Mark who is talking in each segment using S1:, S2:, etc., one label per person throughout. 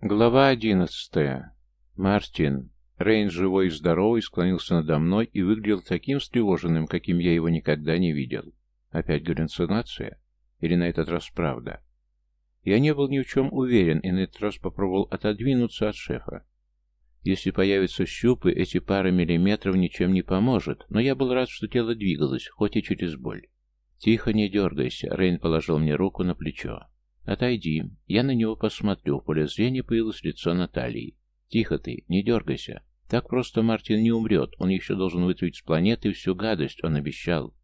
S1: Глава одиннадцатая. Мартин. Рейн, живой и здоровый, склонился надо мной и выглядел таким встревоженным, каким я его никогда не видел. Опять галлюцинация? Или на этот раз правда? Я не был ни в чем уверен и на этот раз попробовал отодвинуться от шефа. Если появятся щупы, эти пары миллиметров ничем не поможет, но я был рад, что тело двигалось, хоть и через боль. «Тихо, не дергайся», — Рейн положил мне руку на плечо. «Отойди. Я на него посмотрю». В поле зрения появилось лицо Натальи. «Тихо ты, не дергайся. Так просто Мартин не умрет. Он еще должен вытравить с планеты всю гадость, он обещал.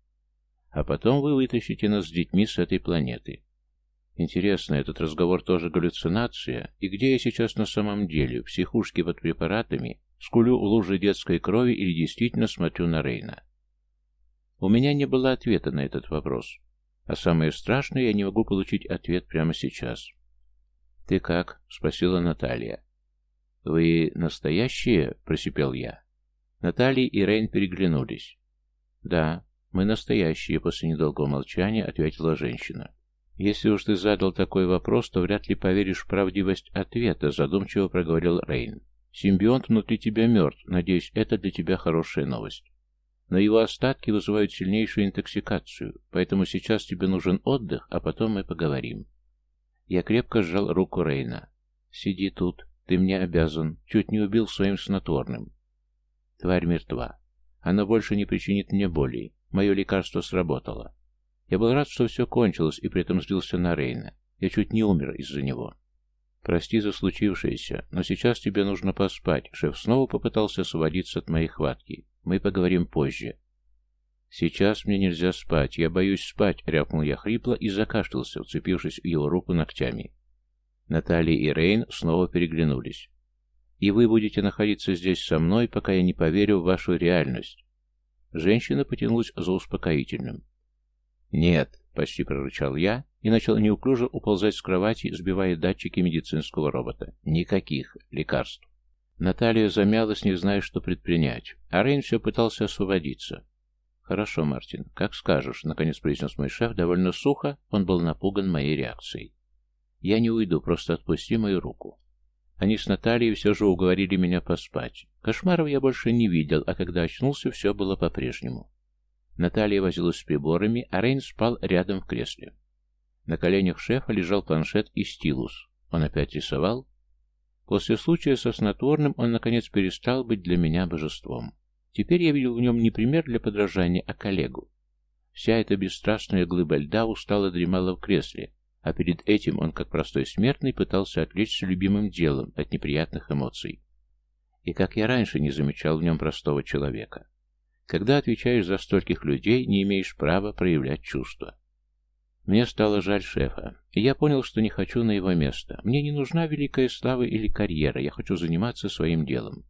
S1: А потом вы вытащите нас с детьми с этой планеты. Интересно, этот разговор тоже галлюцинация? И где я сейчас на самом деле? В психушке под препаратами? Скулю в луже детской крови или действительно смотрю на Рейна? У меня не было ответа на этот вопрос. А самое страшное, я не могу получить ответ прямо сейчас. «Ты как?» — спросила Наталья. «Вы настоящие?» — просипел я. Наталья и Рейн переглянулись. «Да, мы настоящие», — после недолгого молчания ответила женщина. «Если уж ты задал такой вопрос, то вряд ли поверишь в правдивость ответа», — задумчиво проговорил Рейн. «Симбионт внутри тебя мертв. Надеюсь, это для тебя хорошая новость но его остатки вызывают сильнейшую интоксикацию, поэтому сейчас тебе нужен отдых, а потом мы поговорим. Я крепко сжал руку Рейна. «Сиди тут, ты мне обязан, чуть не убил своим снотворным». Тварь мертва. Она больше не причинит мне боли. Мое лекарство сработало. Я был рад, что все кончилось, и при этом злился на Рейна. Я чуть не умер из-за него. «Прости за случившееся, но сейчас тебе нужно поспать». Шеф снова попытался освободиться от моей хватки. Мы поговорим позже. Сейчас мне нельзя спать. Я боюсь спать, рявкнул я хрипло и закашлялся, вцепившись в его руку ногтями. Наталья и Рейн снова переглянулись. И вы будете находиться здесь со мной, пока я не поверю в вашу реальность. Женщина потянулась за успокоительным. «Нет», — почти прорычал я и начал неуклюже уползать с кровати, сбивая датчики медицинского робота. «Никаких лекарств». Наталья замялась, не зная, что предпринять, а Рейн все пытался освободиться. «Хорошо, Мартин, как скажешь», — наконец произнес мой шеф довольно сухо, он был напуган моей реакцией. «Я не уйду, просто отпусти мою руку». Они с Натальей все же уговорили меня поспать. Кошмаров я больше не видел, а когда очнулся, все было по-прежнему. Наталья возилась с приборами, а Рейн спал рядом в кресле. На коленях шефа лежал планшет и стилус. Он опять рисовал, После случая со снотворным он, наконец, перестал быть для меня божеством. Теперь я видел в нем не пример для подражания, а коллегу. Вся эта бесстрастная глыба льда устало дремала в кресле, а перед этим он, как простой смертный, пытался отвлечься любимым делом от неприятных эмоций. И как я раньше не замечал в нем простого человека. Когда отвечаешь за стольких людей, не имеешь права проявлять чувства. Мне стало жаль шефа, и я понял, что не хочу на его место. Мне не нужна великая слава или карьера, я хочу заниматься своим делом.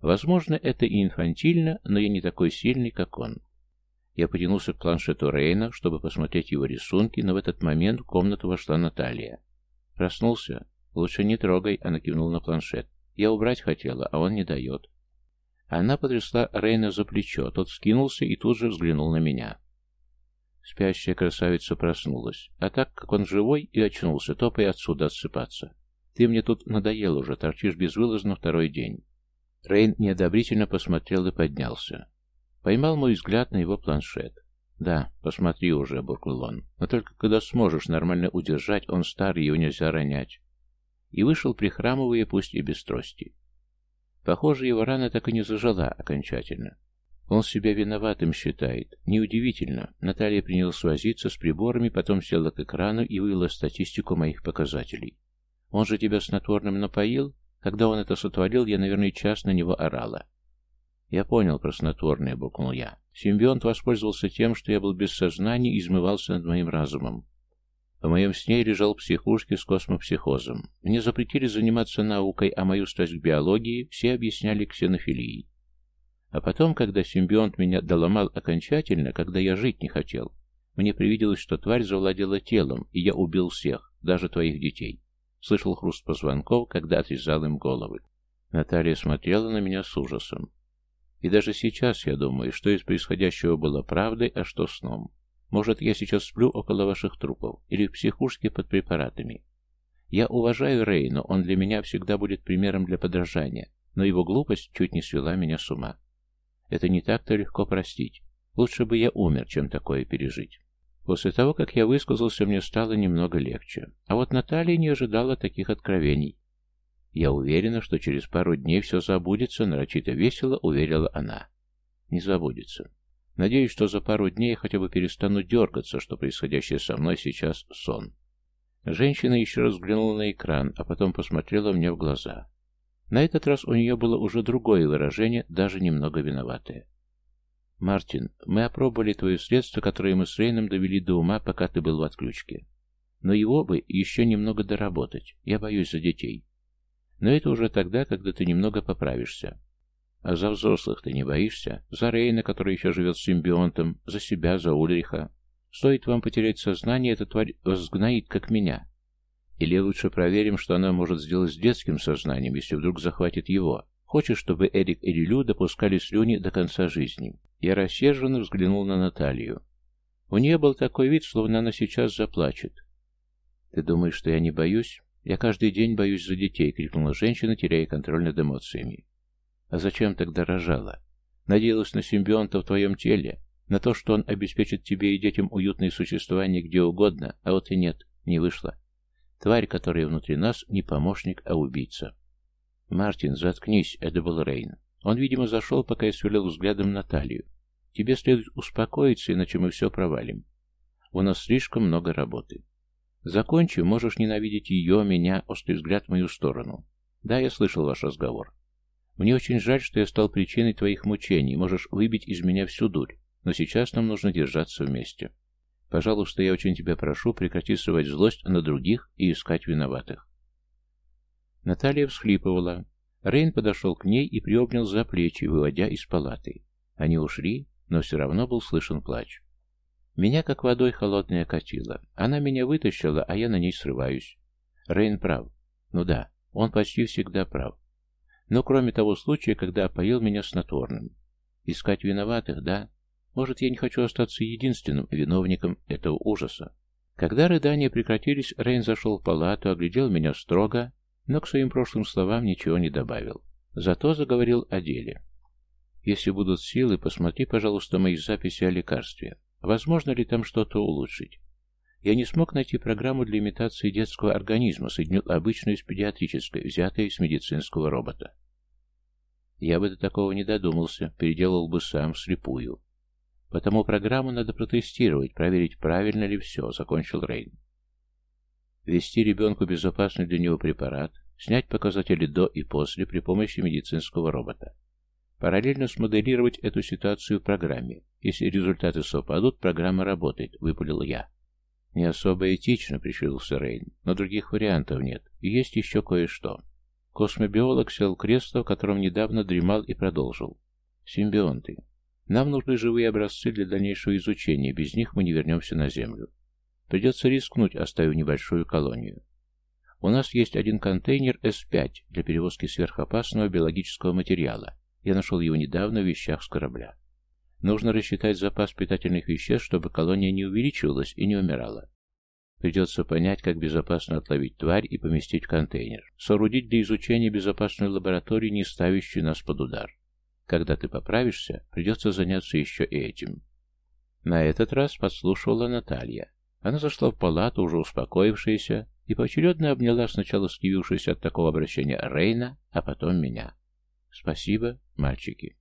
S1: Возможно, это и инфантильно, но я не такой сильный, как он. Я потянулся к планшету Рейна, чтобы посмотреть его рисунки, но в этот момент в комнату вошла Наталья. Проснулся? Лучше не трогай, она кивнула на планшет. Я убрать хотела, а он не дает. Она потрясла Рейна за плечо, тот скинулся и тут же взглянул на меня. Спящая красавица проснулась. А так как он живой и очнулся, топай отсюда отсыпаться. Ты мне тут надоел уже, торчишь безвылазно второй день. Рейн неодобрительно посмотрел и поднялся. Поймал мой взгляд на его планшет. «Да, посмотри уже», — буркнул он. «Но только когда сможешь нормально удержать, он старый, его нельзя ронять». И вышел, прихрамывая, пусть и без трости. Похоже, его рана так и не зажила окончательно. Он себя виноватым считает. Неудивительно. Наталья принялась возиться с приборами, потом села к экрану и вывела статистику моих показателей. Он же тебя снотворным напоил? Когда он это сотворил, я, наверное, час на него орала. Я понял про снотворное, буркнул я. Симбионт воспользовался тем, что я был без сознания и измывался над моим разумом. В моем сне лежал в психушке с космопсихозом. Мне запретили заниматься наукой, а мою страсть к биологии все объясняли ксенофилией. А потом, когда симбионт меня доломал окончательно, когда я жить не хотел, мне привиделось, что тварь завладела телом, и я убил всех, даже твоих детей. Слышал хруст позвонков, когда отрезал им головы. Наталья смотрела на меня с ужасом. И даже сейчас я думаю, что из происходящего было правдой, а что сном. Может, я сейчас сплю около ваших трупов или в психушке под препаратами. Я уважаю Рейну, он для меня всегда будет примером для подражания, но его глупость чуть не свела меня с ума. Это не так-то легко простить. Лучше бы я умер, чем такое пережить. После того, как я высказался, мне стало немного легче. А вот Наталья не ожидала таких откровений. Я уверена, что через пару дней все забудется, нарочито весело уверила она. Не забудется. Надеюсь, что за пару дней я хотя бы перестану дергаться, что происходящее со мной сейчас сон. Женщина еще раз взглянула на экран, а потом посмотрела мне в глаза. На этот раз у нее было уже другое выражение, даже немного виноватое. «Мартин, мы опробовали твое средство, которое мы с Рейном довели до ума, пока ты был в отключке. Но его бы еще немного доработать. Я боюсь за детей. Но это уже тогда, когда ты немного поправишься. А за взрослых ты не боишься? За Рейна, который еще живет с симбионтом, за себя, за Ульриха. Стоит вам потерять сознание, эта тварь возгноит, как меня. Или лучше проверим, что она может сделать с детским сознанием, если вдруг захватит его. Хочешь, чтобы Эрик или Лю допускали слюни до конца жизни?» Я рассерженно взглянул на Наталью. У нее был такой вид, словно она сейчас заплачет. «Ты думаешь, что я не боюсь?» «Я каждый день боюсь за детей», — крикнула женщина, теряя контроль над эмоциями. «А зачем тогда рожала? Надеялась на симбионта в твоем теле, на то, что он обеспечит тебе и детям уютное существование где угодно, а вот и нет, не вышло. Тварь, которая внутри нас, не помощник, а убийца». «Мартин, заткнись», — это был Рейн. Он, видимо, зашел, пока я сверлил взглядом Наталью. «Тебе следует успокоиться, иначе мы все провалим. У нас слишком много работы». Закончив, можешь ненавидеть ее, меня, острый взгляд в мою сторону. Да, я слышал ваш разговор. Мне очень жаль, что я стал причиной твоих мучений, можешь выбить из меня всю дурь, но сейчас нам нужно держаться вместе. Пожалуйста, я очень тебя прошу, прекрати срывать злость на других и искать виноватых. Наталья всхлипывала. Рейн подошел к ней и приобнял за плечи, выводя из палаты. Они ушли, но все равно был слышен плач. Меня как водой холодная катила. Она меня вытащила, а я на ней срываюсь. Рейн прав. Ну да, он почти всегда прав. Но кроме того случая, когда опоил меня снотворным. Искать виноватых, да? Может, я не хочу остаться единственным виновником этого ужаса. Когда рыдания прекратились, Рейн зашел в палату, оглядел меня строго, но к своим прошлым словам ничего не добавил. Зато заговорил о деле. «Если будут силы, посмотри, пожалуйста, мои записи о лекарстве. Возможно ли там что-то улучшить? Я не смог найти программу для имитации детского организма, соединил обычную с педиатрической, взятой из медицинского робота. Я бы до такого не додумался, переделал бы сам, слепую. Потому программу надо протестировать, проверить, правильно ли все, закончил Рейн. Ввести ребенку безопасный для него препарат, снять показатели до и после при помощи медицинского робота. Параллельно смоделировать эту ситуацию в программе. Если результаты совпадут, программа работает, выпалил я. Не особо этично, прищурился Рейн, но других вариантов нет. И есть еще кое-что. Космобиолог сел в кресло, в котором недавно дремал и продолжил. Симбионты. Нам нужны живые образцы для дальнейшего изучения, без них мы не вернемся на Землю. Придется рискнуть, оставив небольшую колонию. У нас есть один контейнер С-5 для перевозки сверхопасного биологического материала. Я нашел его недавно в вещах с корабля. Нужно рассчитать запас питательных веществ, чтобы колония не увеличивалась и не умирала. Придется понять, как безопасно отловить тварь и поместить в контейнер. Соорудить для изучения безопасную лабораторию, не ставящую нас под удар. Когда ты поправишься, придется заняться еще и этим. На этот раз подслушивала Наталья. Она зашла в палату, уже успокоившаяся, и поочередно обняла сначала скривившуюся от такого обращения Рейна, а потом меня. «Спасибо, мальчики».